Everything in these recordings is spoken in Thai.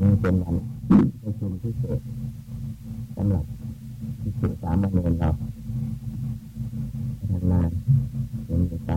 นี้เป็นวันประชุมพิเศษสำหรับพิเศษสามเณรเราทำงานเป็นกา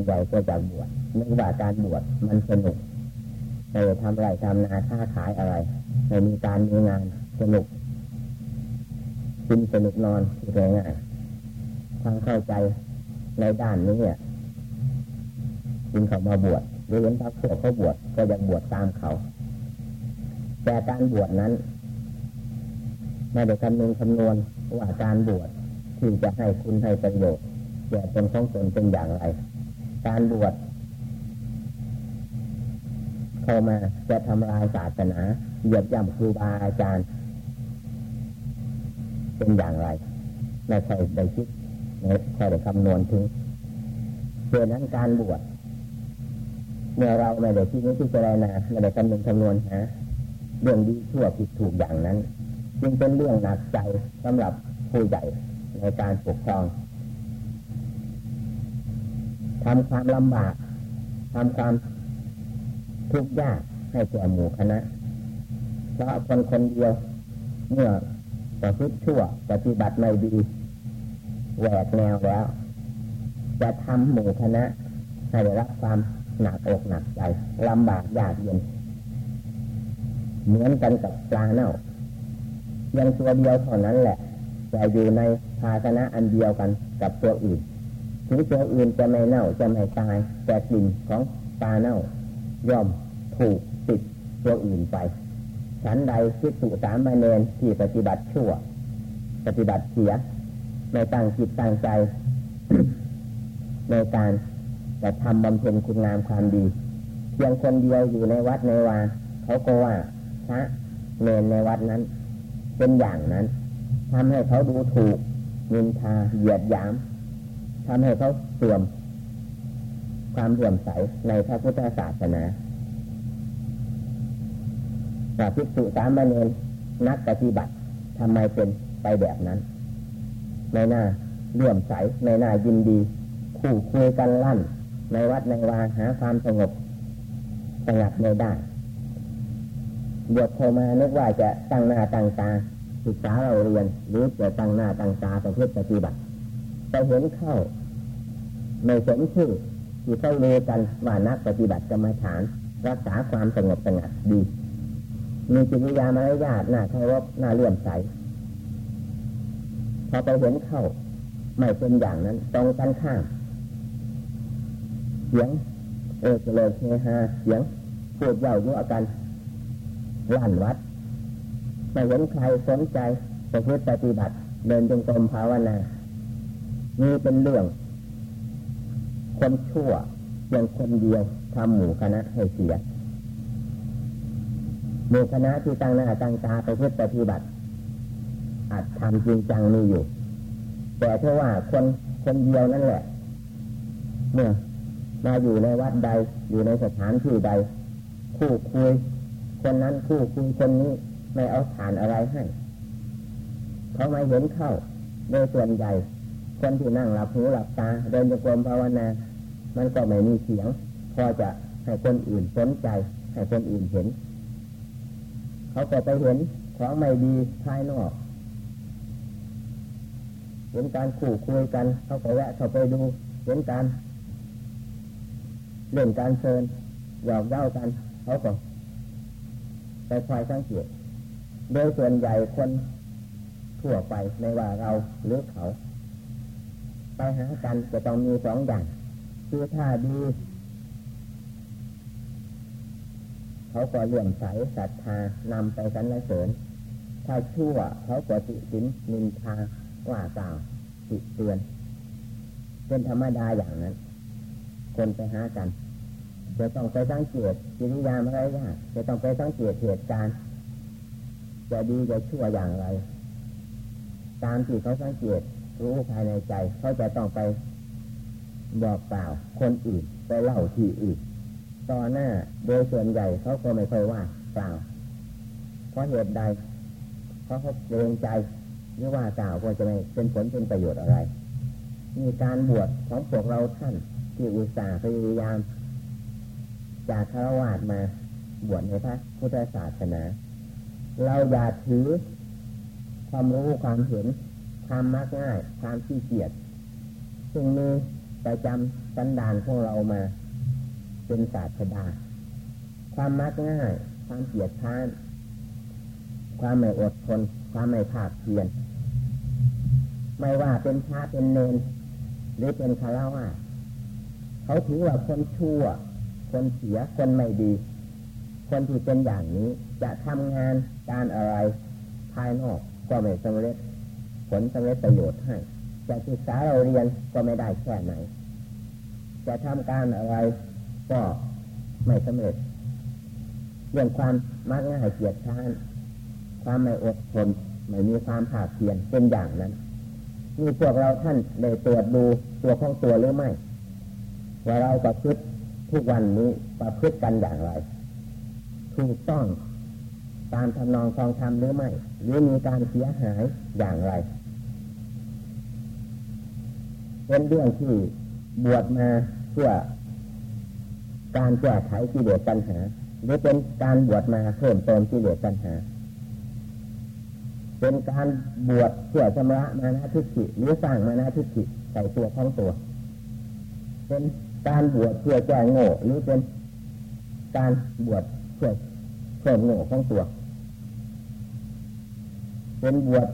วนใหญ่ก็จะบวชนื่องจาการบวชมันสนุกในทำไรทำนาค้าขายอะไรในมีการมีงานสนุกกินสนุกนอนที่ง่ายความเข้าใจในด้านนี้เนี่ยจึงเขามาบวชหรือเห็นพระพวกเขาบวชก็ยังบวชตามเขา แต่การบวชนั้นไม่ได้คำนึงคำนวณว่าการบวชที่จะให้คุณให้ประโยชน์แก่ตนของตนเป็นอย่างไร การบวชเข้ามาจะทำลายศาสนาเหยียบย่ำครูบาอาจารย์ เป็นอย่างไรไม่ใช่ได้คิดไม่ใช่ได้คำนวณถึงเพื่อนั้นการบวชเมื่อเราไม่ได้ที่นี้ที่จะไรนาไม่ได้คำนึงคำนวณหาเรื่องดีชั่วผิดถูกอย่างนั้น จึงเป็นเรื่องหนักใจสำหรับผู้ใหญ่ในการปกครอง ทำความลำบากทำความทุกข์ยากให้แก่หมู่คณะ เพราะคนคนเดียวเมื่อประพฤติชั่วปฏิบัติไม่ดีแหวกแนวแล้ว จะทำหมู่คณะให้ได้รับความหนักอกหนักใจลำบากยากเย็น เหมือนกันกับปลาเน่ายังตัวเดียวเท่านั้นแหละแต่อยู่ในภาชนะอันเดียวกันกับตัวอื่น ถึงตัวอื่นจะไม่เน่าจะไม่ตาย แต่กลิ่นของปลาเน่า ย่อมถูกติดตัวอื่นไปฉันใดคิดสุสามเณรที่ปฏิบัติชั่ว ปฏิบัติเสียไม่ตั้งจิตตั้งใจ ในการแต่ทำบำเพ็ญคุณงามความดี เพียงคนเดียวอยู่ในวัดในวาเขาก็ว่าพระเนรในวัดนั้น เป็นอย่างนั้นทำให้เขาดูถูกนินทาเหยียดหยาม ทำให้เขาเสื่อมความเลื่อมใสในพระพุทธศาสนาพระภิกษุสามเณรนักปฏิบัติทำไมเป็นไปแบบนั้น ในหน้าเลื่อมใสในหน้ายินดี คู่คุยกันลั่น ในวัดในวาหาความสงบสงับไม่ได้บวชเข้ามานึกว่าจะตั้งหน้าตั้งตาศึกษาเราเรียนหรือจะตั้งหน้าตั้งตาประพฤติปฏิบัติไปเห็นเข้า ในสมชื่อที่เขาเลกันว่านักปฏิบัติกรรมฐาน รักษาความสงบสงัดดี มีจิตวิญญาณมารยาทหน้าเคารพหน้าเลื่อมใสพอไปเห็นเข้าไม่เป็นอย่างนั้นตรงกันข้ามเสียงเออเลยเฮฮาเสียงพูดเย่ายั่วกันลั่นวัดไม่เห็นใครสนใจประพฤติปฏิบัติ เดินจงกรมภาวนานี่เป็นเรื่อง คนชั่วเพียงคนเดียวทำหมู่คณะให้เสียหมู่คณะที่ตั้งหน้าตั้งตาไประพฤติปฏิบัติอาจทำจริงจังมีอยู่ แต่เท่าว่าคนคนเดียวนั่นแหละ เมื่อมาอยู่ในวัดใดอยู่ในสถานที่ใด คู่คุย คนนั้นคู่คุยคนนี้ไม่เอาฐานอะไรให้เขาไม่เห็นเข้า โดยส่วนใหญ่ คนที่นั่งหลับหูหลับตาเดินจงกรมภาวนา มันก็ไม่มีเสียง พอจะให้คนอื่นสนใจ ให้คนอื่นเห็น เขาก็ไปเห็นของไม่ดีภายนอกเห็นการขู่คุยกัน เขาก็แวะเข้าไปดูเห็นการเล่นการเชิญหยอกเย้ากัน เขาก็ไปคอยสังเกตโดยส่วนใหญ่คนทั่วไปในว่าเราหรือเขา ไปหากันจะต้องมีสองอย่าง คือถ้าดี เขาก็เลื่อมใสศรัทธานำไปสรรเสริญ ถ้าชั่วเขาก็ติสินนินทาว่ากล่าวติเตือนเป็นธรรมดาอย่างนั้น คนไปหากันจะต้องไปสังเกตกิริยามารยาทจะต้องไปสังเกตเหตุการณ์จะดีจะชั่วอย่างไร ตามที่เขาสังเกตรู้ภายในใจ เขาจะต้องไป บอกกล่าวคนอื่นไปเล่าที่อื่น ต่อหน้าโดยส่วนใหญ่เขาก็ไม่ค่อยว่ากล่าว เพราะเหตุใด เพราะเขาเกรงใจหรือว่ากล่าวก็จะไม่เป็นผลเป็นประโยชน์อะไร มีการบวชของพวกเราท่านที่อุตส่าห์พยายาม จากคารวาสมาบวชในพระพุทธศาสนา เราอย่าถือความรู้ความเห็นความมักง่ายความขี้เกียจซึ่งมี ประจำสันดานของเรามาเป็นศาสดา ความมักง่าย ความเกียดค้าน ความไม่อดทน ความไม่ภาคเพียรไม่ว่าเป็นชาเป็นเนนหรือเป็นคาราวาเขาถือว่าคนชั่ว คนเสียคนไม่ดี คนที่เป็นอย่างนี้จะทำงานการอะไรภายนอกก็ไม่สำเร็จผลสำเร็จประโยชน์ให้ จะศึกษาเราเรียนก็ไม่ได้แค่ไหน จะทำการอะไรก็ไม่สำเร็จ เรื่องความมักง่ายเกียดช้านความไม่อดทนไม่มีความผาดเพียนเป็นอย่างนั้นมีพวกเราท่านได้ตรวจดูตัวของตัวหรือไม่ว่าเราประพฤติทุกวันนี้ประพฤติกันอย่างไรถูกต้องตามทำนองคองธรรมหรือไม่ หรือมีการเสียหายอย่างไร เป็นเรื่องที่บวชมาเพื่อการแก้ไขกิเลสปัญหาหรือเป็นการบวชมาเพิ่มเติมกิเลสปัญหา เป็นการบวชเพื่อชำระมานะทิฏฐิหรือสร้างมานะทิฏฐิใส่ตัวของตัว เป็นการบวชเพื่อแก้โง่หรือเป็นการบวชเพื่อเพิ่มโง่ของตัว เป็นบวช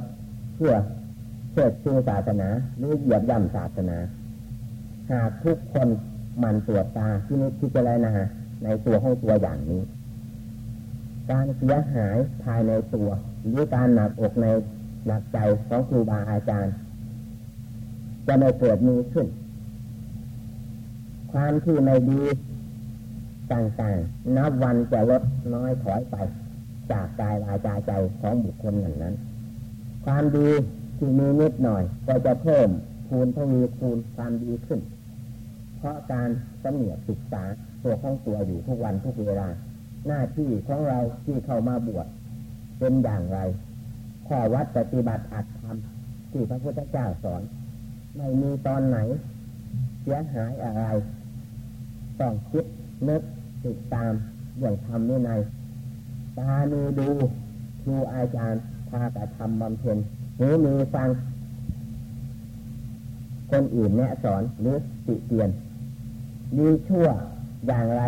เพื่อ เชิดชูศาสนาหรือเหยียบย่ำศาสนา หากทุกคนมันตรวจตาที่นิพพิจารณาในตัวของตัวอย่างนี้ การเสียหายภายในตัวหรือการหนักอกในหนักใจของครูบาอาจารย์ จะไม่เกิดมีขึ้น ความที่ไม่ดีต่างๆ นับวันจะลดน้อยถอยไป จากกายวาจาใจของบุคคลนึ่งนั้น ความดี ที่มีนิดหน่อย ก็จะเพิ่มคูณทวีคูณความดีขึ้น เพราะการสำเนียกศึกษาตัวของตัวอยู่ทุกวันทุกเวลา หน้าที่ของเราที่เข้ามาบวชเป็นอย่างไร ข้อวัดปฏิบัติอัดทำที่พระพุทธเจ้าสอน ไม่มีตอนไหน เสียหายอะไร ต้องคิดนึกติดตามอย่างทำนี่ในตาดูดูครูอาจารย์พากระทำบำเพ็ญ หรือมีฟัง คนอื่นแนะสอนหรือติเตียนดีชั่วอย่างไร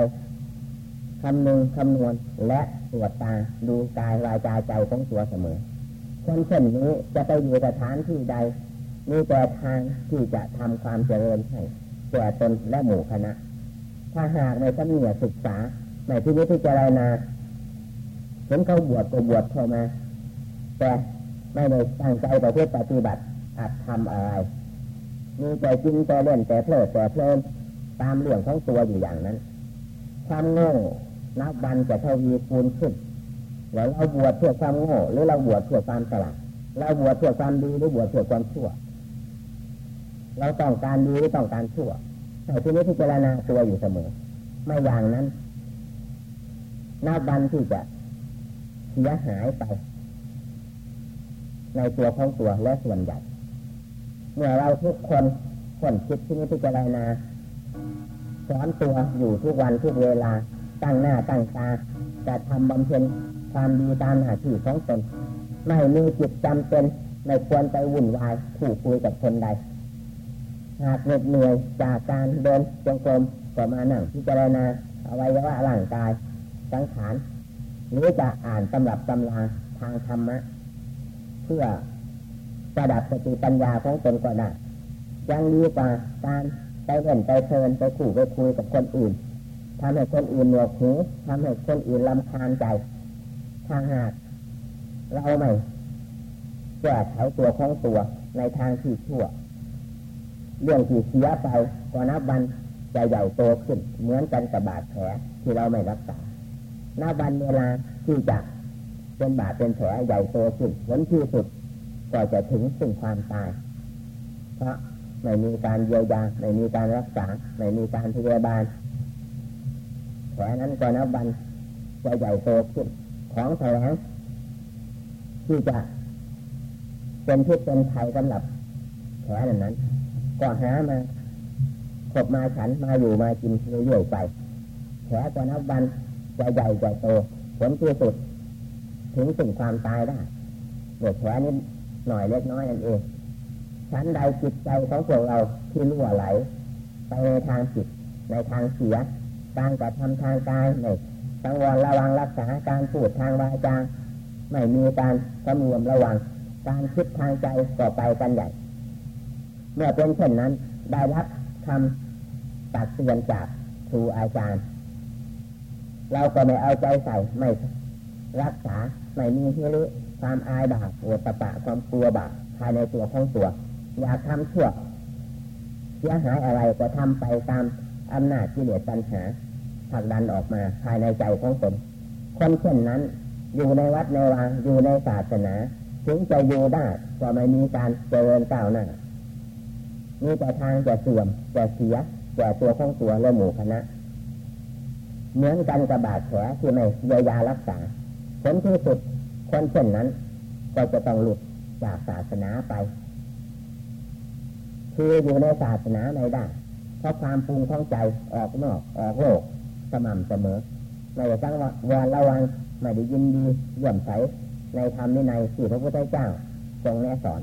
คำนึงคำนวณและตรวจตาดูกายวาจาใจของตัวเสมอ คนเช่นนี้จะไปอยู่สถานที่ใด มีแต่ทางที่จะทำความเจริญให้แก่ตนและหมู่คณะ ถ้าหากในสำเนียศึกษาในที่นี้ที่เจรณาเห็นเขาบวชก็บวชเข้ามา แต่ ไม่ได้ตั้งใจประพฤติปฏิบัติอาจทำอะไร มีแต่กินแต่เล่นแต่เพลิดแต่เพลินตามเรื่องของตัวอยู่อย่างนั้น ความโง่นับวันจะทวีคูณขึ้นแล้วเราบวชเพื่อความโง่หรือเราบวชเพื่อความฉลาดเราบวชเพื่อความดีหรือบวชเพื่อความชั่ว เราต้องการดีหรือต้องการชั่วแต่ที่นี้ที่เจรณาตัวอยู่เสมอ ไม่อย่างนั้นนับวันที่จะเสียหายไป ในตัวของตัวและส่วนใหญ่เมื่อเราทุกคนคนคิดที่นี้ที่เจรณาสอนตัวอยู่ทุกวันทุกเวลาตั้งหน้าตั้งตาจะทำบำเพ็ญความดีตามหน้าที่ของตนไม่มีจิตจำเป็นไม่ควรไปวุ่นวายผูกคุยกับคนใดหากเหน็ดเหนื่อยจากการเดินจงกรมก็มานั่งพิจารณาเอาไว้ว่าร่างกายสังขารหรือจะอ่านตำรับตำราทางธรรมะ เพื่อประดับสติปัญญาของตนก็ได้ยังดีกว่าการไปเห็นไปเพลินไปขู่ไปคุยกับคนอื่นทำให้คนอื่นหนวกหูทำให้คนอื่นลำคาญใจถ้าหากเราไม่แก้ไขตัวของตัวในทางที่ชั่ว เรื่องที่เสียไปก็นับวันจะใหญ่โตขึ้น เหมือนกันกับบาดแผลที่เราไม่รักษานับวันเวลาที่จะ เป็นบาดเป็นแผลใหญ่โตขึ้นผลที่สุดก็จะถึงสิ่งความตาย เพราะไม่มีการเยียวยาไม่มีการรักษาไม่มีการพยาบาลแผลนั้นก็นับวันจะใหญ่โตขึ้นของแผลที่จะเป็นพิษเป็นภัยสำหรับแผลนั้นนั้น ก็หามาขบมาฉันมาอยู่มากินเรื่อยๆไปแผลก็นับวันจะใหญ่จะโตผลที่สุด ถึงสิ่งความตายได้เด็กแผลนิดหน่อยเล็กน้อยนั่นเองชั้นใดจิตใจของพวกเราที่รั่วไหล ไปในทางผิดในทางเสียการกระทำทางกายในสังวรระวังรักษาการพูดทางวาจาไม่มีการสำรวมระวัง การคิดทางใจต่อไปกันใหญ่ เมื่อเป็นเช่นนั้น ได้รับคำตักเตือนจากครูอาจารย์ เราก็ไม่เอาใจใส่ไม่ รักษาไม่มีฮิริความอายบาปโอตปะความกลัวบาปภายในตัวของตัว อยากทำชั่วเสียหายอะไรก็ทำไปตามอำนาจที่เหลือปัญหาผลักดันออกมาภายในใจของตนคนเช่นนั้น อยู่ในวัดในวาอยู่ในศาสนา ถึงจะอยู่ได้ก็ไม่มีการเจริญก้าวหน้ามีแต่ทางจะเสื่อมจะเสียแก่ตัวของตัวและหมู่คณะเหมือนกันกับบาดแผลที่ไม่เยียวยารักษา ผลที่สุดคนเช่นนั้น ก็จะต้องหลุดจากศาสนาไป คืออยู่ในศาสนาไม่ได้เพราะความปรุงของใจออกนอกออกโลกสม่ำเสมอไม่ได้ตั้งวันระวังไม่ได้ยินดีเยี่ยมใสในธรรมในที่พระพุทธเจ้าทรงแนะสอน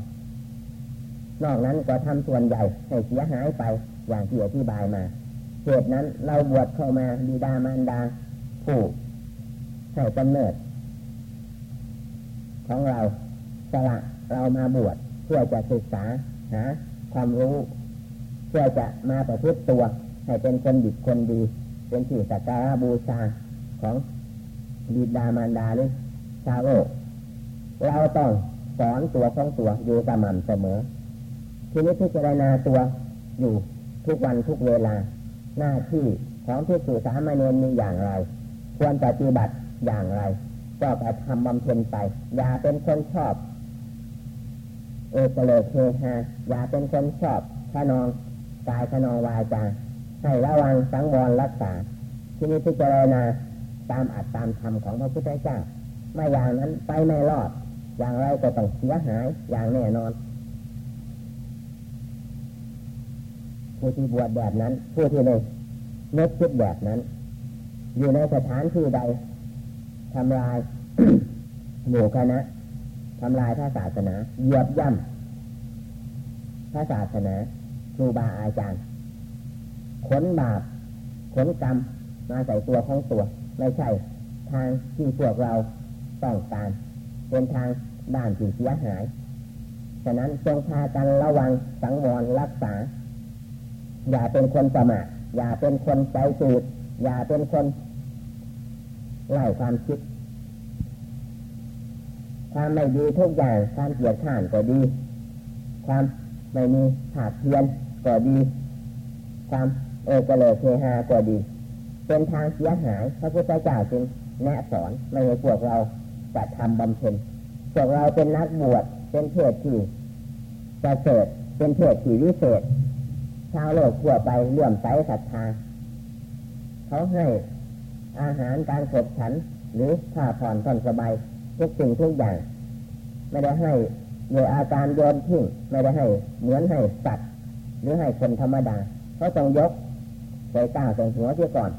นอกนั้นก็ทำส่วนใหญ่ให้เสียหายไปอย่างที่อธิบายมาเหตุนั้นเราบวชเข้ามาดีดามารดาผู้ให้กำเนิด ของเราสละเรามาบวชเพื่อจะศึกษาหาความรู้เพื่อจะมาประพฤติตัว ให้เป็นคนดีคนดี เป็นที่สักการะบูชาของบิดามารดาหรือชาวโลกเราต้องสอนตัวของตัวอยู่สม่ำเสมอ ทีนี้พิจารณาตัวอยู่ทุกวันทุกเวลา หน้าที่ของที่สื่อสามเณรมีอย่างไร ควรปฏิบัติอย่างไร ก็ไปทำบำเพ็ญไป อย่าเป็นคนชอบ เอกเลเทฮาอย่าเป็นคนชอบขนองกายขนองวาจาให้ระวังสังวรรักษา ที่นี้พิจารณาตามอัตตามธรรมของพระพุทธเจ้าไม่อย่างนั้นไปไม่รอด อย่างไรก็ต้องเสียหายอย่างแน่นอนผู้ที่บวชแบบนั้นผู้ที่ในเนึกคิดแบบนั้น อยู่ในสถานที่ใด ทำลายหมู่คณะทำลายพระศาสนาเหยียบย่ำพระศาสนาครูบาอาจารย์ ขนบาปขนกรรมมาใส่ตัวของตัว ไม่ใช่ ทางที่พวกเราต้องการเป็นทางด้านที่เสียหาย ฉะนั้นจงพากันระวังสังวรรักษา อย่าเป็นคนประมาทอย่าเป็นคนใจจืดอย่าเป็นคน ไล่ความคิด ความไม่ดีทุกอย่างความเกลียดข้านก็ดี ความไม่มีขาดเพียนก็ดี ความเอกระเลเฮฮาก็ดี เป็นทางเสียหายพระพุทธเจ้าจึงแนะสอนไม่ให้พวกเราจะทำบำเพ็ญพวกเราเป็นนักบวชเป็นเพศที่ประเสริฐเป็นเพศที่วิเศษชาวโลกทั่วไปเลื่อมใสศรัทธาเขาให้ อาหารการขบฉัน หรือผ้าผ่อนผ่อนสบายทุกสิ่งทุกอย่าง ไม่ได้ให้โดยอาการโยนทิ้งไม่ได้ให้เหมือนให้สัตว์หรือให้คนธรรมดาเขาต้องยกใส่ก้าวใส่หัวเสียก่อน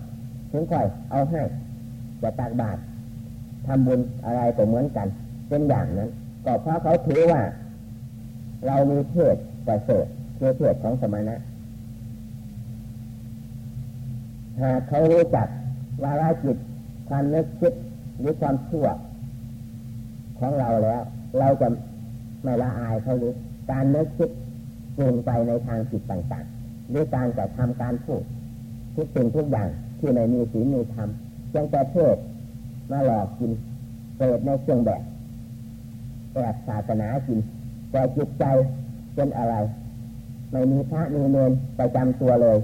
ถึงค่อยเอาให้จะตักบาตรทำบุญอะไรก็เหมือนกันเป็นอย่างนั้นก็เพราะเขาถือว่า เรามีเพศประเสริฐคือเพศของสมณะหากเขารู้จัก วาระจิตความนึกคิดหรือความชั่วของเราแล้ว เราจะไม่ละอายเขาหรือการนึกคิดปรุงไปในทางจิตต่างๆหรือการจะทำการพูดทุกสิ่งทุกอย่างที่ไม่มีศีลมีธรรมยังแต่เทศมาหลอกกินเปรตในเครื่องแบบแบบศาสนากินแต่จิตใจเป็นอะไร ไม่มีพระมีเนรประจำตัวเลย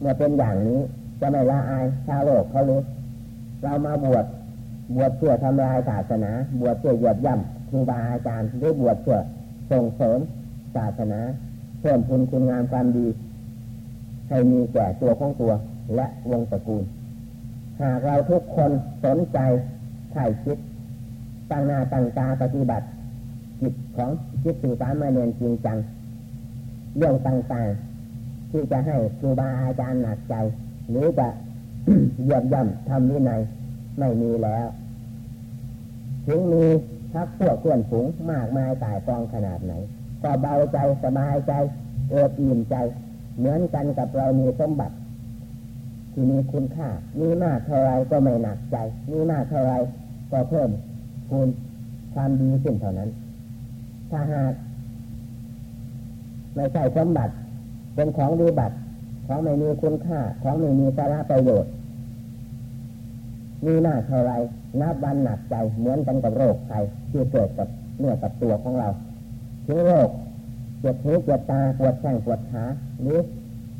เมื่อเป็นอย่างนี้ จะไม่ละอายชาวโลกเขารู้เรามาบวชบวชเพื่อทำลายศาสนา บวชเพื่อหยดย่ำครูบาอาจารย์หรือบวชเพื่อส่งเสริมศาสนาเพิ่มพูนคุณงามความดี ให้มีแก่ตัวของตัวและวงตระกูล หากเราทุกคนสนใจถ่คิดตั้งหน้าตั้งตาปฏิบัติจิตของจิตสื่อสารมาเรียนจริงจัง เรื่องต่างๆ ที่จะให้ครูบาอาจารย์หนักใจ หรือจะเยี่ยมย่ำทำวินัยไม่มีแล้ว ถึงมีทักพวกเพื่อนฝูงมากมายตายฟองขนาดไหน ก็เบาใจสบายใจเอิบอิ่มใจ เหมือนกันกับเรามีสมบัติ ที่มีคุณค่า มีมากเท่าไรก็ไม่หนักใจ มีมากเท่าไรก็เพิ่มคูณความดีขึ้นเท่านั้น ถ้าหากไม่ใช่สมบัติเป็นของดีบัติ ของไม่มีคุณค่า ของไม่มีสาระประโยชน์มีหน้าเท่าไรนับวันหนักใจเหมือนกันกับโรคไข้ที่เกิดกับเนื้อกับตัวของเราถึงโรคเจ็บหูเจ็บตาปวดแข้งปวดขาหรือ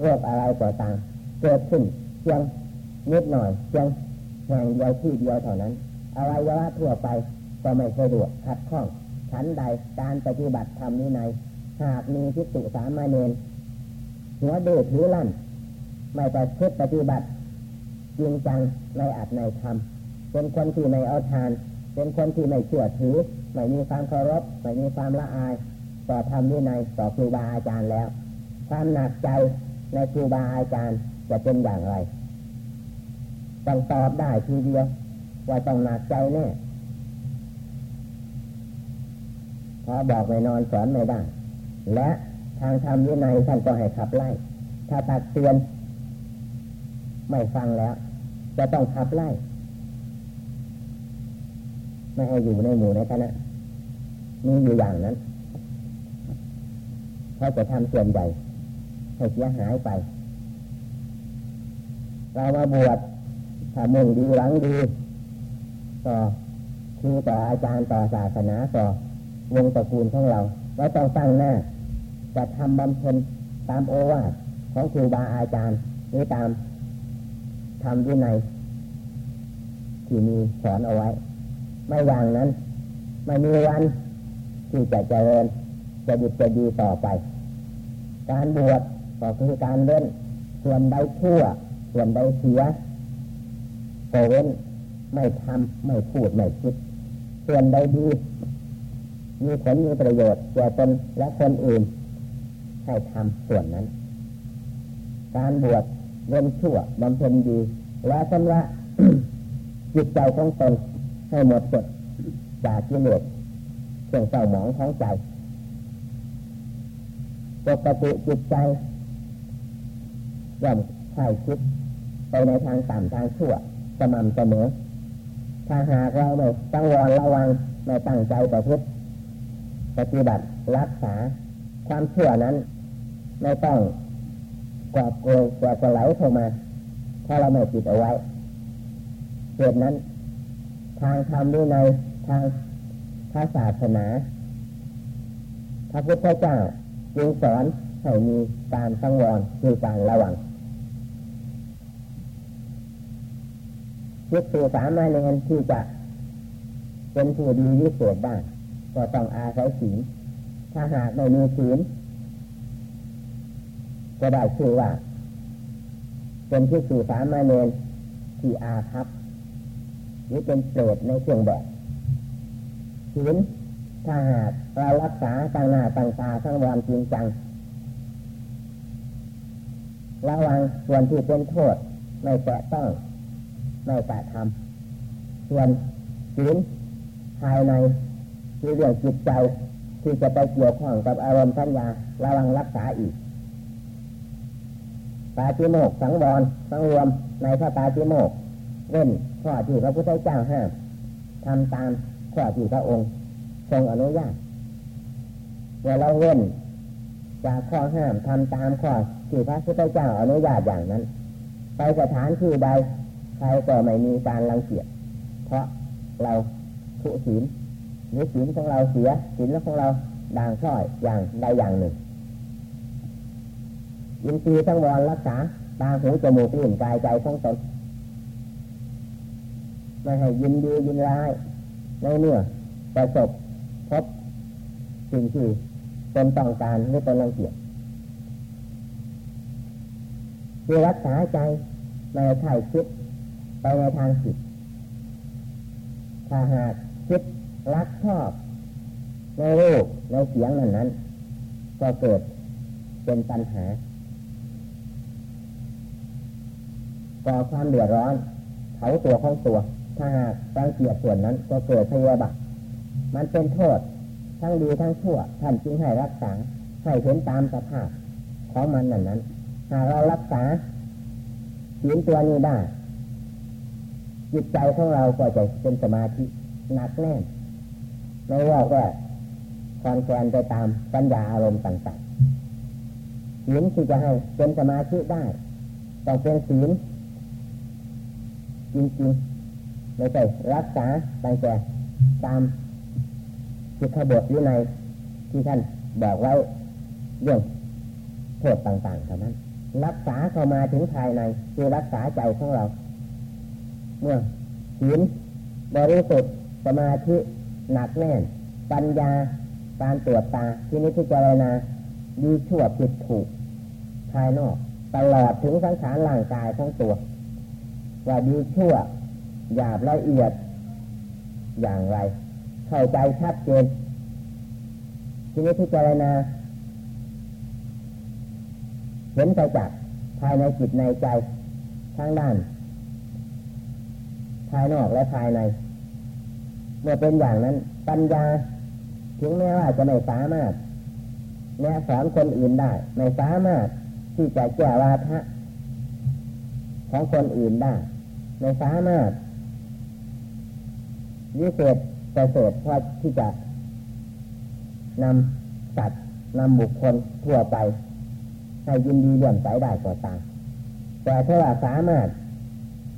โรคอะไรก็ตามเกิดขึ้นเพียงนิดหน่อยเพียงแห่งเดียวที่เดียวเท่านั้นอะไรวะทั่วไปก็ไม่สะดวกขัดข้องฉันใดการปฏิบัติธรรมนี้ในหากมีทิฏฐุสามเณรหัวเดือดถือลั่น ไม่แต่คิดปฏิบัติจริงจังในอัดในธรรมเป็นคนที่ไม่เอาทาน เป็นคนที่ไม่เชื่อถือ ไม่มีความเคารพ ไม่มีความละอาย ต่อธรรมวินัยต่อครูบาอาจารย์แล้ว ความหนักใจในครูบาอาจารย์จะเป็นอย่างไรต้องตอบได้ทีเดียว ว่าต้องหนักใจแน่พอบอกไม่นอนสอนไม่ได้ และทางธรรมวินัยท่านก็ให้ขับไล่ ถ้าตัดเตือน ไม่ฟังแล้ว จะต้องขับไล่ ไม่ให้อยู่ในหมู่ในคณะมีอยู่อย่างนั้นเขาจะทำส่วนใหญ่ให้เสียหายไป เรามาบวชถ้ามุ่งดีหลังดีต่อครูต่ออาจารย์ต่อศาสนาต่อวงตระกูลของเราเราต้องตั้งหน้า จะทำบำเพ็ญตามโอวาทของครูบาอาจารย์หรือตาม ทำวินัยที่มีสอนเอาไว้ ไม่อย่างนั้น ไม่มีวันที่จะเจริญจะดีจะดีต่อไป การบวชก็คือการเล่นส่วนใดชั่ว ส่วนใดเสียก็เว้นไม่ทำไม่พูดไม่คิด ส่วนใดดีมีผลมีประโยชน์แก่ตนและคนอื่น ให้ทำส่วนนั้น การบวช เว้นชั่วบำเพ็ญดีและชำระจิตใจของตนให้หมดจดจากกิเลสเครื่องเศร้าหมองของใจปกติจิตใจย่อมใช่คิดไปในทางต่ำทางชั่วสม่ำเสมอถ้าหากเราไม่ตั้งวรระวังไม่ตั้งใจประพฤติปฏิบัติรักษาความชื่อนั้น ไม่ต้อง กวาดโกยกวาดไหลเข้ามา ถ้าเราไม่จิตเอาไว้เหตุนั้น ทางธรรมด้วยในทางพระศาสนาพระพุทธเจ้าจึงสอนให้มีการสังวรคือการระวังจิตตัวสามารถเนที่จะเป็นผู้ดีวิเศษได้ก็ต้องอาศัยศีลถ้าหากไม่มีศีล ก็ได้ชื่อว่า เป็นที่สื่อสารมาเนนที่อาภัพหรือเป็นเปรตในเชิงแบบศีลถ้าหากเรารักษาต่างหน้าต่างตาทั้งวันจริงจังระวังส่วนที่เป็นโทษไม่แตะต้อง ไม่แตะทำส่วนศีลภายในคือเรื่องจิตใจที่จะไปเกี่ยวข้องกับอารมณ์สัญญาระวังรักษาอีกาจิโมกสังวรสังรวมในพระปาจิโมกเว้นข้อที่พระพุทธเจ้าห้ามทำตามข้อที่พระองค์ ทรงอนุญาตเมื่อเราเว้นจากข้อห้ามทำตามข้อที่พระพุทธเจ้าอนุญาตอย่างนั้น ไปสถานที่ใดใครก็ไม่มีการรังเกียจเพราะเราทุศีลหรือศีลของเราเสียศีลของเราด่างช้อยอย่างใดอย่างหนึ่ง ยินดีทั้งวรรักษา ตาหูจมูกลิ้นกายใจของตนไม่ให้ยินดียินร้ายในเมื่อประสบพบสิ่งที่ตนต้องการหรือตนรังเกียจคือรักษาใจในไถ่คิดไปในทางผิดถ้าหากคิดรักชอบในรูปในเสียงนั้นนั้น ก็เกิดเป็นปัญหา ก่อความเดือดร้อนเผาตัวของตัว ถ้าหากรังเกียจส่วนนั้นก็เกิดพยาบาทมันเป็นโทษ ทั้งดีทั้งชั่วท่านจึงให้รักษาให้เห็นตามสภาพของมันนั้นนั้นหากเรารักษาศีลตัวนี้ได้จิตใจของเราก็จะเป็นสมาธิหนักแน่นไม่ว่าก็คอนแกนไปตามปัญญาอารมณ์ต่างๆศีลที่จะให้เป็นสมาธิได้ต้องเป็นศีล จริงๆไม่ใช่รักษาตั้งแต่ตามสิกขบทวินัยที่ท่านบอกไว้เรื่องโทษต่างๆเท่านั้น รักษาเข้ามาถึงภายในคือรักษาใจของเรา เมื่อศีลบริสุทธิ์สมาธิหนักแน่น ปัญญาการตรวจตาที่นิพพานาดีชั่วผิดถูก ภายนอก ตลอดถึงสังขารร่างกายทั้งตัว ว่าดีชั่วหยาบละเอียดอย่างไร เข้าใจชัดเจนทีนี้พิจารณาเห็นไปจากภายในจิตในใจทั้งด้าน ภายนอกและภายใน เมื่อเป็นอย่างนั้น ปัญญา ถึงแม้ว่าจะไม่สามารถแนะสอนคนอื่นได้ ไม่สามารถที่จะแก้วาทะ ของคนอื่นได้ในสามารถวิเศษประเสริฐพอที่จะนำสัตว์นำบุคคลทั่วไปให้ยินดีเลื่อมใสได้ก็ตามแต่ถ้าว่าสามารถ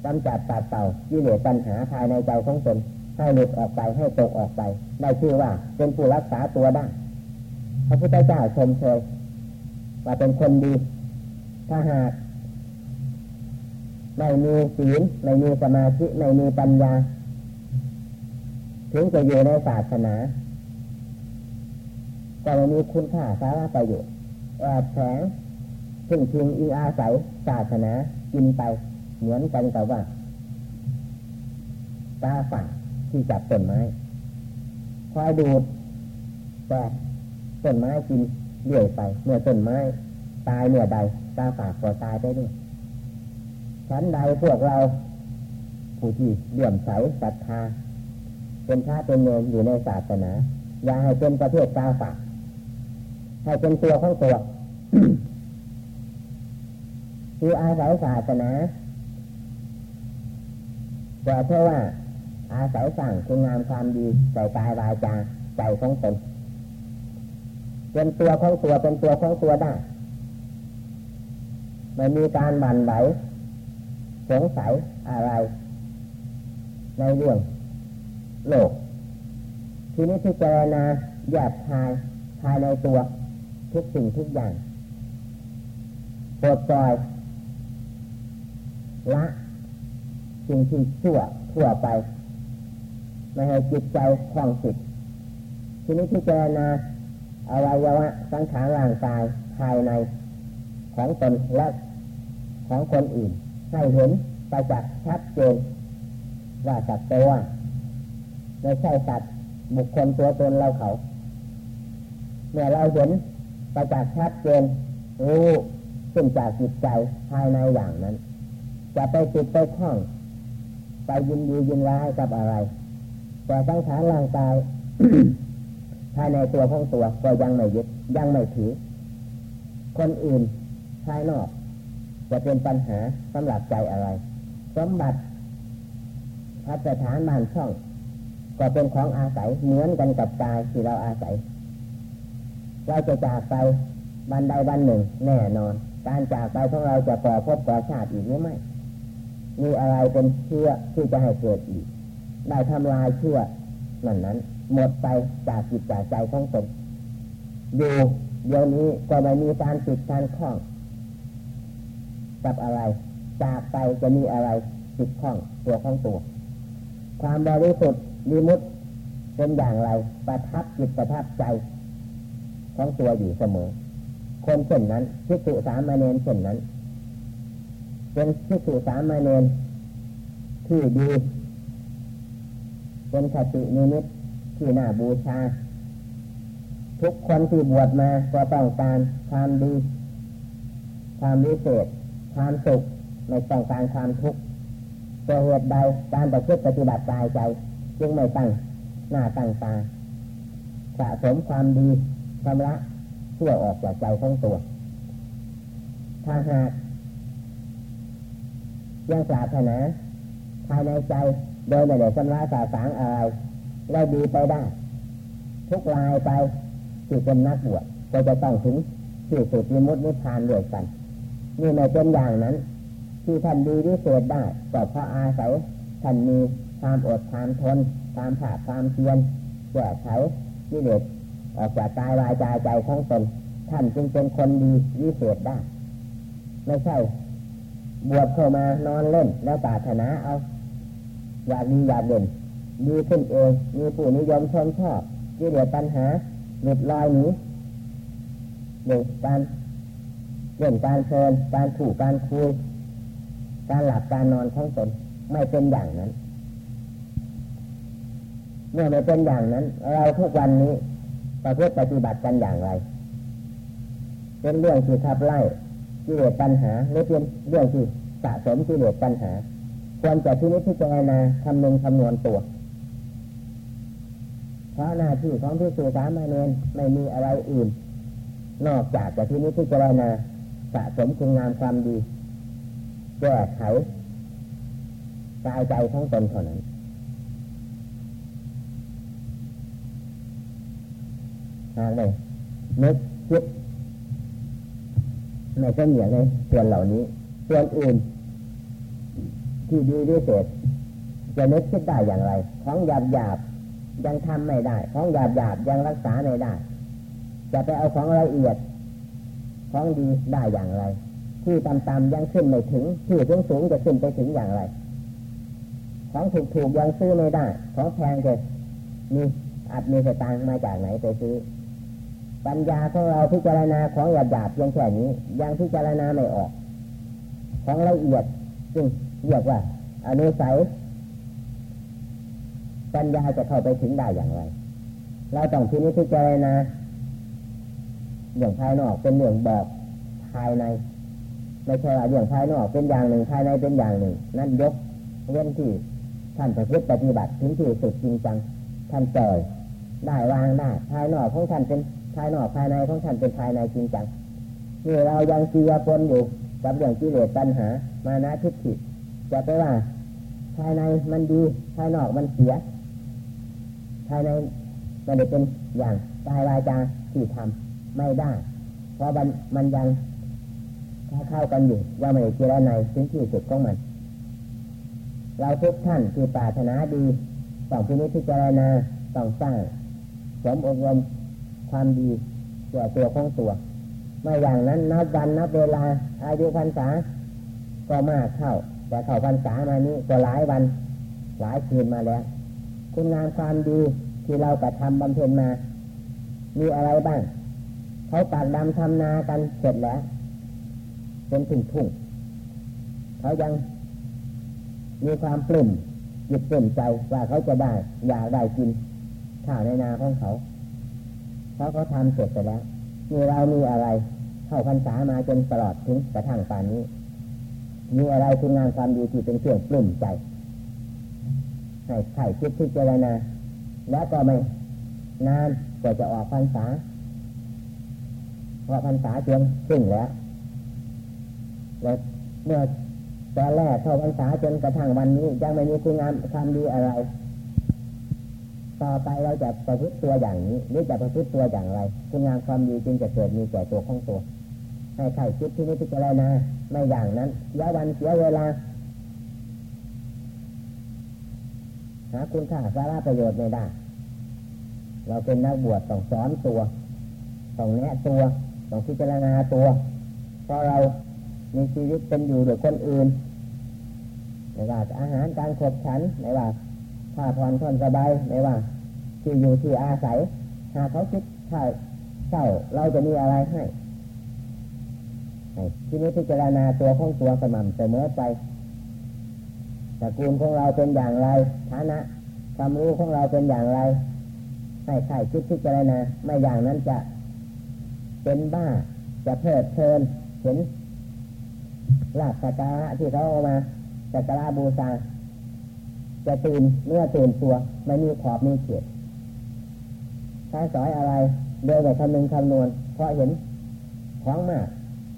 กำจัดตัดเต่าีิเหลสปัญหาภายในใจของตนให้หลุดออกไปให้ตกออกไป ได้ชื่อว่าเป็นผู้รักษาตัวได้พระพุทธเจ้าชมเชยว่าเป็นคนดี ถ้าหาก ไม่มีศีลไม่มีสมาธิไม่มีปัญญา ถึงจะอยู่ในศาสนาก็ไม่มีคุณค่าสาระประโยชน์แอบแฝงพึ่งพิงอิงอาศัยศาสนากินไปเหมือนกันกับว่าตาฝันที่จับต้นไม้คอยดูดแต่ต้นไม้กินเรื่อยไป เมื่อต้นไม้ ตายเมื่อใดตาฝากก็ตายไปด้วย ชั้นใดพวกเรา ผู้ที่เลื่อมใสศรัทธาเป็นพระเป็นเนรอยู่ในศาสนา อย่าให้เป็นประเภทตาฝากให้เป็นตัวของตัวคืออาศัยศาสนาแต่เท่าว่า อาศัยสั่งคุณงามความดีใจกายวาจาใจของตนเป็นตัวของตัวเป็นตัวของตัวได้ไม่มีการบันไหว สงสัยอะไร ในเรื่องโลก ทีนี้ที่เจรณาหยาบคายภายในตัวทุกสิ่งทุกอย่างปลดปล่อยละสิ่งที่ชั่วทั่วไปไม่ให้จิตใจคล่องจิตทีนี้ที่เจรณาอวัยวะสังขารร่างกายภายในของตนและของคนอื่น ให้เห็นไปจากชัดเจนว่าสัตว์ตัวไม่ใช่สัตว์บุคคลตัวตนเราเขาเมื่อเราเห็นไปจากชัดเจนรู้ขึ้นจากจิตใจภายในอย่างนั้น จะไปติดไปคล้อง ไปยินดียินร้ายกับอะไร แต่สังขารร่างกายภายในตัวของตัวก็ยังไม่ยึดยังไม่ถือ คนอื่นภายนอก จะเป็นปัญหาสำหรับใจอะไร สมบัติพัฒฐานบ้านช่อง ก็เป็นของอาศัยเหมือนกันกับกายที่เราอาศัย เราจะจากไปวันใดวันหนึ่ง แน่นอน การจากไปของเราจะก่อพบก่อชาติอีกหรือไม่มีอะไรเป็นเชื่อที่จะให้เกิดอีก ได้ทำลายเชื่อนั่นนั้น หมดไปจากจิตจากใจของตนอยู่เดี๋ยวนี้ก็ไม่มีการติดการคล้อง กับอะไร จากไปจะมีอะไรติดข้องตัวข้องตัว ความบริสุทธิ์มีมุตเป็นอย่างไรประทับจิตประทับใจของตัวอยู่เสมอ คนเช่นนั้นพิสุสามเณรเช่นนั้น เป็นพิสุสามเณรที่ดีเป็นคตินิมิตที่น่าบูชา ทุกคนที่บวชมาก็ต้องการความดี ความวิเศษ ความสุขไม่ต้องการความทุกข์ตัวเหตุใดการประพฤติปฏิบัติกายใจ จึงไม่ตั้งหน้าตั้งตาสะสมความดีชำระชั่วออกจากใจของตัว ถ้าหากยังปรารถนาภายในใจโดยไม่ได้ชำระสาสางอะไรได้ดีไปได้ ทุกลายไปที่เป็นนักบวชก็จะต้องถึงที่สุดมิมุตินิพพานด้วยกัน นี่ไม่เป็นอย่างนั้น ที่ท่านดีที่เศษได้ก็เพราะอาศัยท่านมีความอดความทนความผาความเพียรแก้ไขที่เด็ดออกจากกายวายใจใจของตนท่านจึงเป็นคนดีวิเศษได้ ไม่ใช่ บวชเข้ามานอนเล่น แล้วปรารถนาเอา อยากดีอยากเด่นดีขึ้นเองมีผู้นิยมชมชอบที่เดือดปัญหาหลุดลอยหนีหรือการ เรื่องการเชิญการถูกการคุยการหลับการนอนของตนไม่เป็นอย่างนั้น เมื่อไม่เป็นอย่างนั้น เราทุกวันนี้ประพฤติปฏิบัติกันอย่างไร เป็นเรื่องที่ทับไล่กิเลสปัญหาหรือเป็นเรื่องที่สะสมกิเลสปัญหา ควรจะที่นี้ที่เจนาคำนึงคำนวณตัวเพราะหน้าที่ของที่สื่อสารมาเนนไม่มีอะไรอื่น นอกจากจะที่นี้ที่เจนา สะสมคุณงามความดี แก้ไขกายใจของตนเท่านั้น หากเลยนึกคิดในเส้นเหยียในส่วนเหล่านี้ ส่วนอื่น ที่ดีที่เศษจะนึกคิดได้อย่างไร ของหยาบหยาบยังทำไม่ได้ ของหยาบหยาบยังรักษาไม่ได้ จะไปเอาของละเอียด ของดีได้อย่างไร ที่ต่ำๆยังขึ้นไม่ถึง ที่สูงสูงจะขึ้นไปถึงอย่างไร ของถูกๆยังซื้อไม่ได้ ของแพงจะมีอาจมีสตางค์มาจากไหนไปซื้อ ปัญญาของเราพิจารณาของหยาบหยาบเพียงแค่นี้ ยังพิจารณาไม่ออก ของละเอียดจึงเรียกว่าอนุสัยปัญญาจะเข้าไปถึงได้อย่างไร เราต้องทีนี้พิจารณา เรื่องภายนอกเป็นเรื่องบอกภายในไม่ใช่ว่าเรื่องภายนอกเป็นอย่างหนึ่งภายในเป็นอย่างหนึ่ง นั่นยกเว้นที่ท่านประพฤติปฏิบัติถึงที่สุดจริงจังท่านเจยได้วางได้ภายนอกของท่านเป็นภายนอกภายในของท่านเป็นภายในจริงจังนี่เรายังเสียปนอยู่กับเรื่องกิเลสปัญหา มานะทิฏฐิจะไปว่า ภายในมันดี ภายนอกมันเสีย ภายในมันเป็นอย่างกายวาจาที่ทำ ไม่ได้ เพราะมันมันยังเข้ากันอยู่ยังไม่เจรในสิ่งที่สุดของมัน เราทุกท่านที่ปรารถนาดีต้องพินิจพิจารณาต้องสร้างสมอบรมความดีตัวตัวของตัวไม่อย่างนั้นนับวันนับเวลา อายุพรรษา ก็มากเข้า แต่เข้าพรรษามานี้ก็หลายวัน หลายคืนมาแล้ว คุณงานความดีที่เรากระทำบำเพ็ญมา มีอะไรบ้าง เขาตากดำทำนากันเสร็จแล้ว เป็นทุ่งทุ่งเขายังมีความปลื้มจิตปลื้มใจว่าเขาจะได้อยากได้กินข้าวในนาของเขาเพราะเขาทำเสร็จไปแล้วมีเรามีอะไร เข้าพรรษามาจนตลอดถึงกระทั่งป่านนี้ มีอะไรคุณงานความดีที่เป็นเครื่องปลื้มใจให้ไข่คิดพิจารณาแล้วก็ไม่นานกว่าจะออกพรรษา เพราะพรรษาเพียงครึ่งแล้วแล้วเมื่อตอนแรกเข้าพรรษาจนกระทั่งวันนี้ยังไม่มีคุณงามความดีอะไร ต่อไปเราจะประพฤติตัวอย่างนี้ หรือจะประพฤติตัวอย่างไร คุณงามความดีจึงจะเกิดมีแก่ตัวของตัวให้ใครคิดที่นี้พิจารณาไม่อย่างนั้นเสียวันเสียเวลาหาคุณค่าสาระประโยชน์ไม่ได้ เราเป็นนักบวชต้องสอนตัว ต้องแนะตัว ต้องพิจารณาตัวเพราะเรามีชีวิตเป็นอยู่โดยคนอื่นไม่ว่าอาหารการขบฉันไม่ว่าผ้าผ่อนผ่อนสบายไม่ว่า ที่อยู่ที่อาศัย หากเขาคิดถ้าเศร้าเราจะมีอะไรให้ที่นี้พิจารณาตัวของตัวสม่ำเสมอไปตระกูลของเราเป็นอย่างไรฐานะความรู้ของเราเป็นอย่างไรให้ใครคิดพิจารณาไม่อย่างนั้นจะ เป็นบ้าจะเพลิดเพลินเห็นลาบสักการะที่เขาเอามาสักการะบูชาจะตื่นเมื่อตื่นตัวไม่มีขอบมีเขตใช้สอยอะไรเดินไปคำนึงคำนวณเพราะเห็นของมาก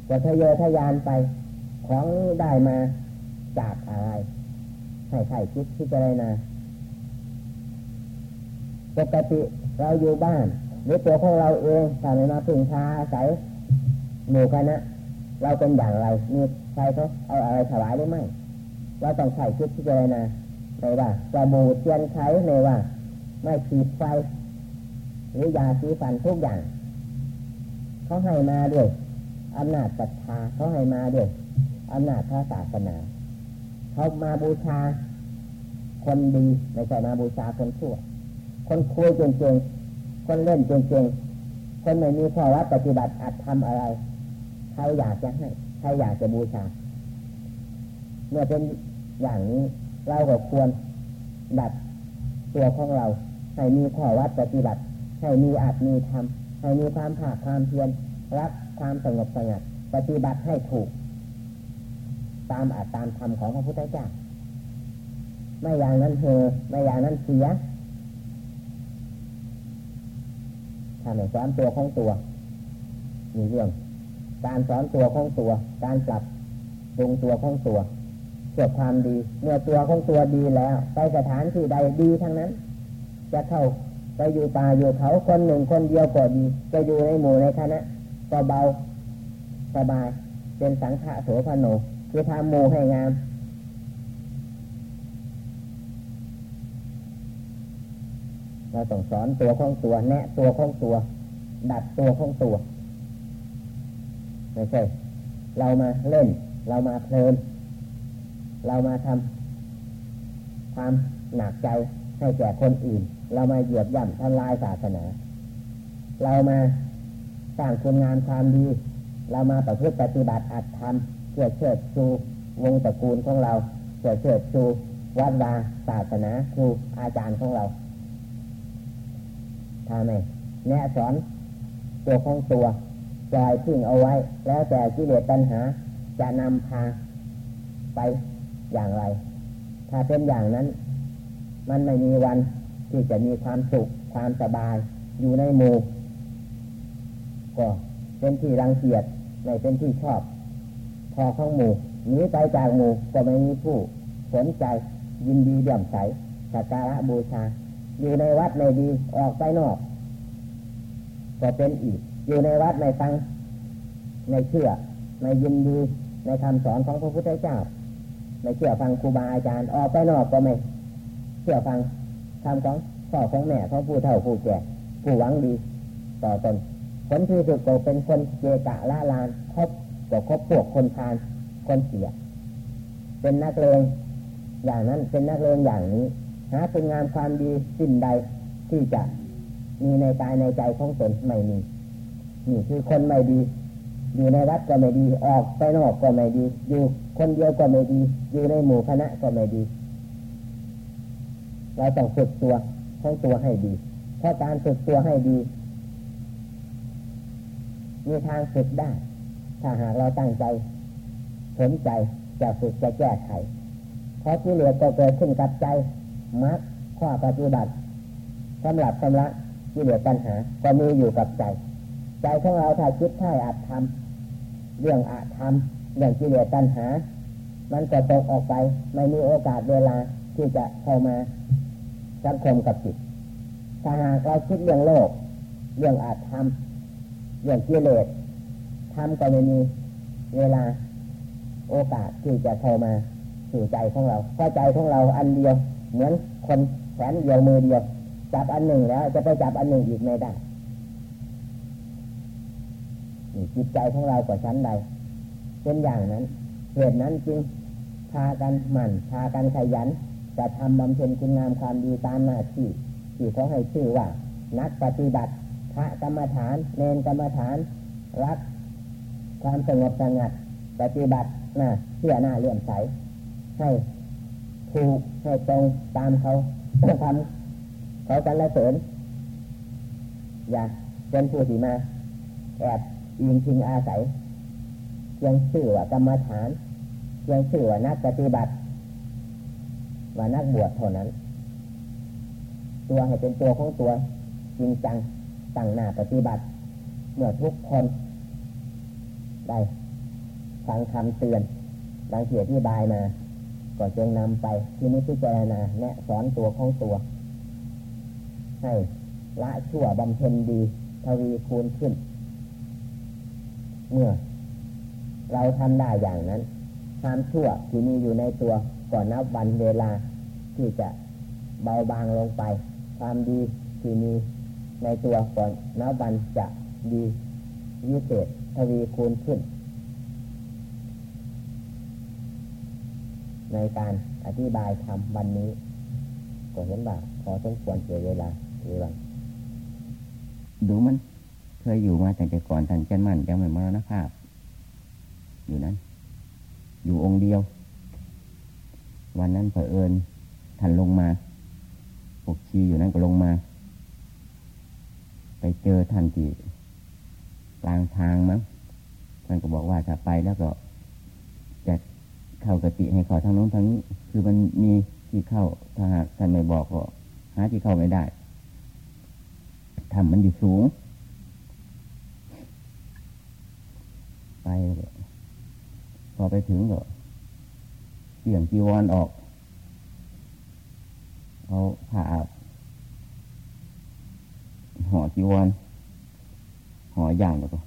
จะทะเยอทะยานไป ของได้มาจากอะไรให้ใครคิดที่จะได้นะปกติเราอยู่บ้าน หรือตัวของเราเองถ้าไม่มาพึ่งพาอาศัยหมู่คณะเราเป็นอย่างไรมีใครเขาเอาอะไรถวายหรือไม่เราต้องใส่คิดที่จะนะไม่ว่าจะบูเทียนไขไม่ว่า ไม่ขีดไฟหรือยาสีฟันทุกอย่างเขาให้มาด้วยอำนาจศรัทธาเขาให้มาด้วยอำนาจพระศาสนาเขามาบูชา คนดีไม่ใช่มาบูชาคนชั่ว คนคุยเก่งๆ คนเล่นเก่งๆ คนไม่มีข้อวัดปฏิบัติอาจทำอะไรใครอยากจะให้ใครอยากจะบูชา เมื่อเป็นอย่างนี้เราก็ควรดัดตัวของเรา ให้มีข้อวัดปฏิบัติ ให้มีอาจมีธรรมให้มีความภาคความเพียรรักความสงบสงัดปฏิบัติให้ถูก ตามอาจตามธรรมของพระพุทธเจ้าไม่อย่างนั้นเธอไม่อย่างนั้นเสีย ทำให้สอนตัวของตัว มีเรื่อง การสอนตัวของตัว การปรับปรุงตัวของตัวเกิดความดี เมื่อตัวของตัวดีแล้ว ไปสถานที่ใดดีทั้งนั้น จะเข้าไปอยู่ป่าอยู่เขาคนหนึ่งคนเดียวก็ดีจะอยู่ในหมู่ในคณะก็เบาสบายเป็นสังฆะโสพโนคือทำหมู่ให้งาม เราต้องสอนตัวของตัว แนะตัวของตัว ดัดตัวของตัวไม่ใช่เรามาเล่น เรามาเพลิน เรามาทำความหนักใจให้แก่คนอื่น เรามาเหยียบย่ำทำลายศาสนา เรามาสร้างคุณงานความดี เรามาประพฤติปฏิบัติอัตธรรมเพื่อเชิดชูวงตระกูลของเราเพื่อเชิดชูวัดวาศาสนาครูอาจารย์ของเรา ถ้าไม่แนะสอนตัวของตัวปล่อยทิ้งเอาไว้ แล้วแต่กิเลสตัณหา จะนำพาไปอย่างไร ถ้าเป็นอย่างนั้น มันไม่มีวันที่จะมีความสุขความสบายอยู่ในหมู่ก็เป็นที่รังเกียจไม่เป็นที่ชอบ พอข้องหมู่หนีไปจากหมู่ก็ไม่มีผู้สนใจยินดีเดี่ยมใสสักการะบูชา อยู่ในวัดในดีออกไปนอก ก็เป็นอีก อยู่ในวัดในฟังในเชื่อในยินดีในคำสอนของพระพุทธเจ้าในเชื่อฟังครูบาอาจารย์ออกไปนอกก็ไม่เชื่อฟังคำของพ่อของแม่ของผู้เฒ่าผู้แก่ผู้หวังดี ต่อตนผลที่สุดก็เป็นคนเจกะละลานคบก็คบพวกคนทานคนเสียเป็นนักเลงอย่างนั้นเป็นนักเลงอย่างนี้ หาเป็นงานความดีสิ่งใดที่จะมีในกายในใจของตนไม่มีนี่คือคนไม่ดี อยู่ในวัดก็ไม่ดี ออกไปนอกก็ไม่ดี อยู่คนเดียวก็ไม่ดี อยู่ในหมู่คณะก็ไม่ดี เราต้องฝึกตัวของตัวให้ดี เพราะการฝึกตัวให้ดี มีทางฝึกได้ ถ้าหากเราตั้งใจสนใจจะฝึกจะแก้ไขเพราะที่เหลือก็เกิดขึ้นกับใจ มักข้อปฏิบัติสำหรับสำระที่เหลือปัญหา ก็มีอยู่กับใจ ใจของเราถ้าคิดถ้าอาจทำเรื่องอาจทำเรื่องกิเลสตัณหา มันจะตกออกไป ไม่มีโอกาสเวลาที่จะเข้ามาสังคมกับจิตถ้าหากเราคิดเรื่องโลก เรื่องอาจทำเรื่องกิเลสทำก็ไม่มีเวลาโอกาสที่จะเข้ามาสู่ใจของเราเพราะใจของเราอันเดียว เหมือนคนแขนเดียวมือเดียวจับอันหนึ่งแล้ว จะไปจับอันหนึ่งอีกไม่ได้จิตใจของเราก็ชั้นใด เป็นอย่างนั้นเหตุนั้นจึงพากันหมั่นพากันขยันจะทำบำเพ็ญคุณงามความดีตามหน้าที่ที่เขาให้ชื่อว่า นักปฏิบัติพระกรรมฐานเนนกรรมฐาน รัก ความสงบสงัด ปฏิบัติน่ะเชื่อหน้าเลื่อมใสให้ ถูกให้ตรงตามเขาทำเขากันละเสริญอย่าเป็นผู้ที่มาแอบอิงพิงอาศัยเพียงชื่อว่ากรรมฐานเพียงชื่อว่านักปฏิบัติ ว่านักบวชเท่านั้น ตัวให้เป็นตัวของตัวจริงจังตั้งหน้าปฏิบัติ เมื่อทุกคนได้ฟังคำเตือนบางเสียที่บายมา ก็จงนำไปที่นี้ที่เจรณาแนะสอนตัวของตัว ให้ละชั่วบำเพ็ญดีทวีคูณขึ้น เมื่อ เราทำได้อย่างนั้น ความชั่วที่มีอยู่ในตัวก่อนนับวันเวลาที่จะเบาบางลงไป ความดีที่มีในตัวก่อนนับวันจะดีวิเศษทวีคูณขึ้น ในการอธิบายธรรมวันนี้ ก็เห็นว่าพอสมควรเสียเวลาหรือว่าดูมันเคยอยู่มาแต่แต่ก่อนท่านเจนมันยังไม่มรณภาพ อยู่นั้น อยู่องค์เดียว วันนั้นเผอิญท่านลงมาปกชีอยู่นั้นก็ลงมา ไปเจอท่านที่กลางทางมั้งท่านก็บอกว่าถ้าไปแล้วก็จะ เข้ากติให้เขาทางโน้นทางนี้ คือมันมีที่เข้าถ้าหากท่านไม่บอกก็หาที่เข้าไม่ได้ทำมันอยู่สูง ไปพอไปถึงก็เสี่ยงจีวรออกเอาผ้าอาบห่อจีวรห่อย่างแล้วก็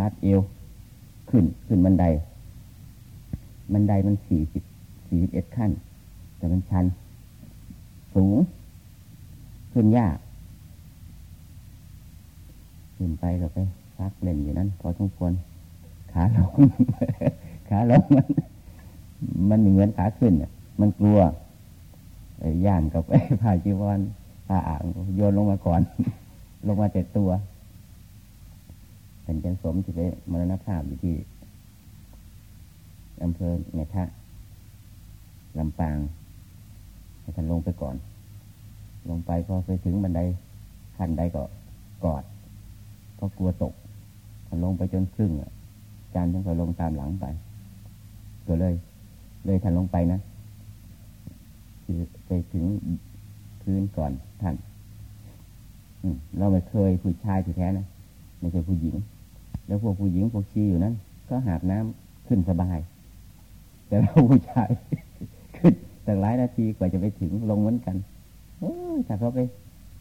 รัดเอว ขึ้นขึ้นบันได บันไดมันสี่สิบสี่สิบเอ็ดขั้น แต่มันชัน สูง ขึ้นยากขึ้นไปก็ไปซักเล่นอยู่นั้นพอสมควรขาลง ขาลงมัน มันเหมือนขาขึ้นอะมันกลัวย่านกับไอ้ผ้าจีวรผ้าอ่างโยนลงมาก่อน ลงมาเจ็ดตัวเป็นจันสมที่ไปมรณภาพอยู่ที่ อำเภอเนทะลำปางให้ท่านลงไปก่อน ลงไปพอไปถึงบันไดขั้นใดก็กอดเพราะกลัวตกท่านลงไปจนครึ่งอะจานท่านก็ลงตามหลังไปก็เลย เลยท่านลงไปนะคือไปถึงพื้นก่อนท่านเราไม่เคยผู้ชายที่แท้นะไม่ใช่ผู้หญิง แล้วพวกผู้หญิงพวกชีอยู่นั้น ก็หาบน้ำขึ้นสบาย แต่เราผู้ชายขึ้นแต่หลายนาทีกว่าจะไปถึงลงเหมือนกันโอ้ถ้าเขาไป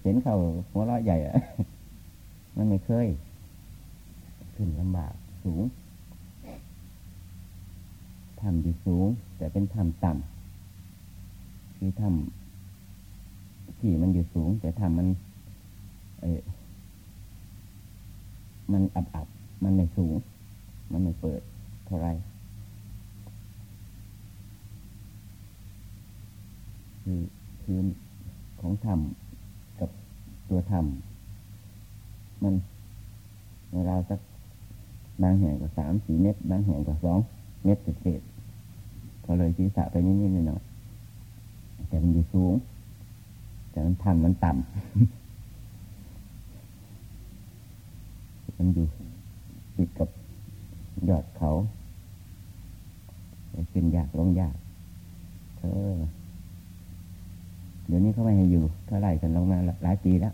เห็นเขาหัวเราะใหญ่อะมันไม่เคย ขึ้นลำบากสูงทำอยู่สูง แต่เป็นทำต่ำคือทำที่มันอยู่สูง แต่ทำมัน เอมันอับอับมันไม่สูง มันไม่เปิดเท่าไร คือพื้นของธรรมกับตัวธรรมมันเวลาสักบางแห่งก็สามสี่เมตร บางแห่งก็สองเมตรเศษก็เลยศีรษะไปนิดๆหน่อยแต่มันอยู่สูง แต่มันทำมันต่ำมันอยู่ติดกับยอดเขาขึ้นยากลงยากเออ ดี๋ยวนี้เขาไม่ให้อยู่เท่าไหร่กันลงมาหลายปีแล้ว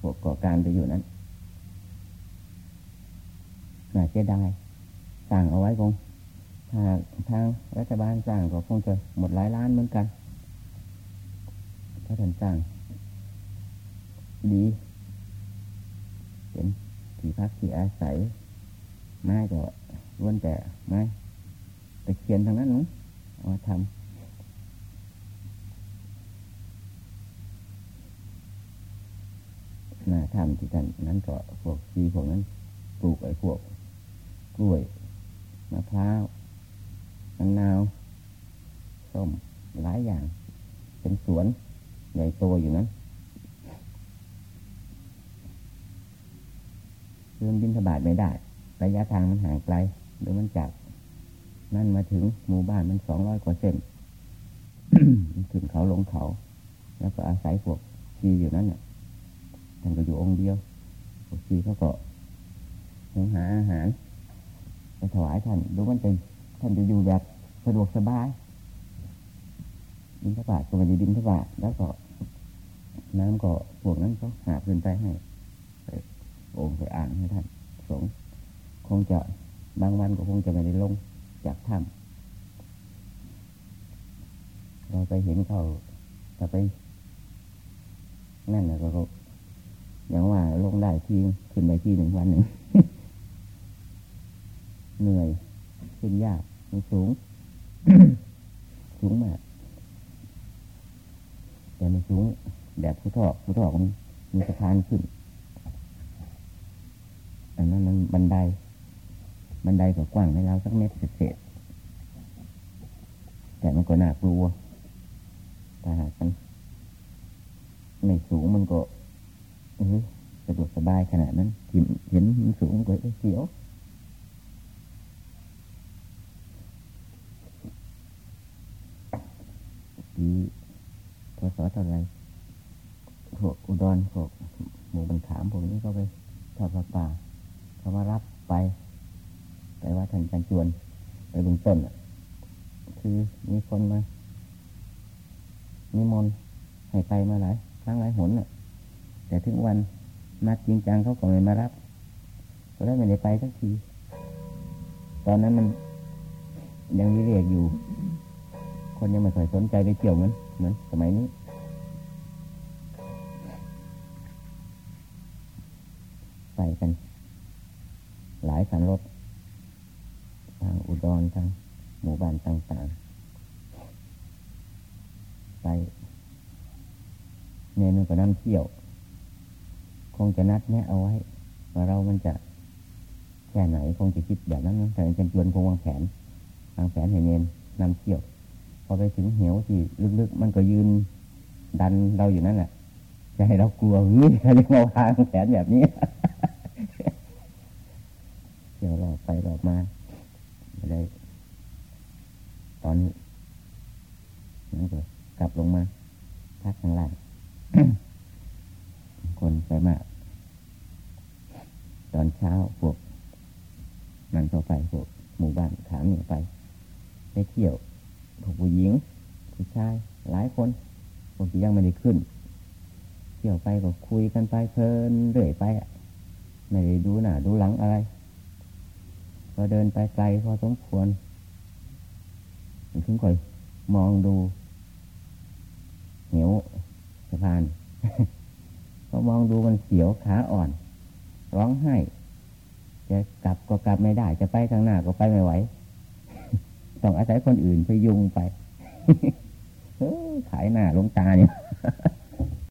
พวกก่อการไปอยู่นั้นน่าเสียดายสั่งเอาไว้คงหากทางรัฐบาลสร้างก็คงจะหมดหลายล้านเหมือนกันถ้าท่านสร้างดีเป็นที่พักที่อาศัยไม้ก็ล้วนแต่ไม้ตะเคียนทางนั้นนะเอามาทำ หน้าทำที่ท่านนั้นก็พวกซีพวกนั้นปลูกไอ้พวก กล้วยมะพร้าวมะนาวส้มหลายอย่าง เป็นสวนใหญ่โตอยู่นั้นเดินบินสบาดไม่ได้ ระยะทางมันห่างไกลหรือมันจากนั่นมาถึงหมู่บ้านมันสองร้อยกว่าเส้นขึ้นเขาลงเขา แล้วก็อาศัยพวกชีอยู่นั้นเนี่ย ท่านก็อยู่องค์เดียวพวกชีเขาก็หงหาอาหารไปถวายท่านดูมันเป็นท่านจะอยู่แบบสะดวกสบายบินทบาทก็ไม่ได้บินทบาทแล้วก็น้ำก็พวกนั้นก็หาขึ้นไปให้ไปโอ่งไปอ่างให้ท่านสงฆ์คงจะบางวันก็คงจะไม่ได้ลงจากถ้ำเราไปเห็นเขาจะไปนั่นนะก็ ได้ทีขึ้นไปทีหนึ่งวันหนึ่งเหนื่อยขึ้นยากมันสูง สูงมาก แต่มันสูงแบบผู้ทอกผู้ทอกมันมีสะพานขึ้นอันนั้นมันบันได บันไดก็กว้างในเราสักเมตรเศษแต่มันก็น่ากลัวถ้าหากมันไม่สูงมันก็เออะดวกสบายขนาดนั้นเห็นเห็นมันสูงก็เสียวปีพศเท่าไรพวกอุดรพวกหมู่บันขามพวกนี้ก็ไปทอดประป่าเขามารับไป ไปว่าท่านจันจวน ไปบื้องต้นคือมีคนมามีมนให้ไปมาหลายครั้งหลายหนน่ะแต่ถึงวัน นัดจริงจังเขาก็ไม่มารับก็ได้ไม่ได้ไปสักที ตอนนั้นมันยังวิเรียกอยู่ คนยังไม่ค่อยสนใจไปเกี่ยวเหมือนเหมือนสมัยนี้ ไปกัน หลายสันรถ ทางอุดรทางหมู่บ้านต่างๆ ไปเนนก็น้ำเที่ยว คงจะนัดแนะเอาไว้ว่าเรามันจะแค่ไหนคงจะคิดแบบนั้นแต่เป็นจวนคงวางแผนวางแผนให้เนนนำเที่ยว พอไปถึงเหวที่ลึกๆ มันก็ยืนดันเราอยู่นั่นแหละจะให้เรากลัวเฮ้ยเรียกว่าวางแผนแบบนี้ เที่ยวรอบไปรอบมาไม่ได้ ตอนนี้นั่นก็กลับลงมาพักข้างล่าง คนไปมาก ตอนเช้าพวกนั่นเข้าไปพวกหมู่บ้านถามเนี่ยไปไปเที่ยวพวกผู้หญิงผู้ชายหลายคนพวกที่ยังไม่ได้ขึ้น เที่ยวไป กันไปเพลินเรื่อยไปไม่ได้ดูหน้าดูหลังอะไรพอเดินไปไกลพอสมควรถึงค่อยมองดูเหนียวสะพานพอมองดูมันเสียวขาอ่อน ร้องไห้ จะกลับก็กลับไม่ได้ จะไปข้างหน้าก็ไปไม่ไหว ต้องอาศัยคนอื่นพยุงไปขายหน้าลงตาเนี่ย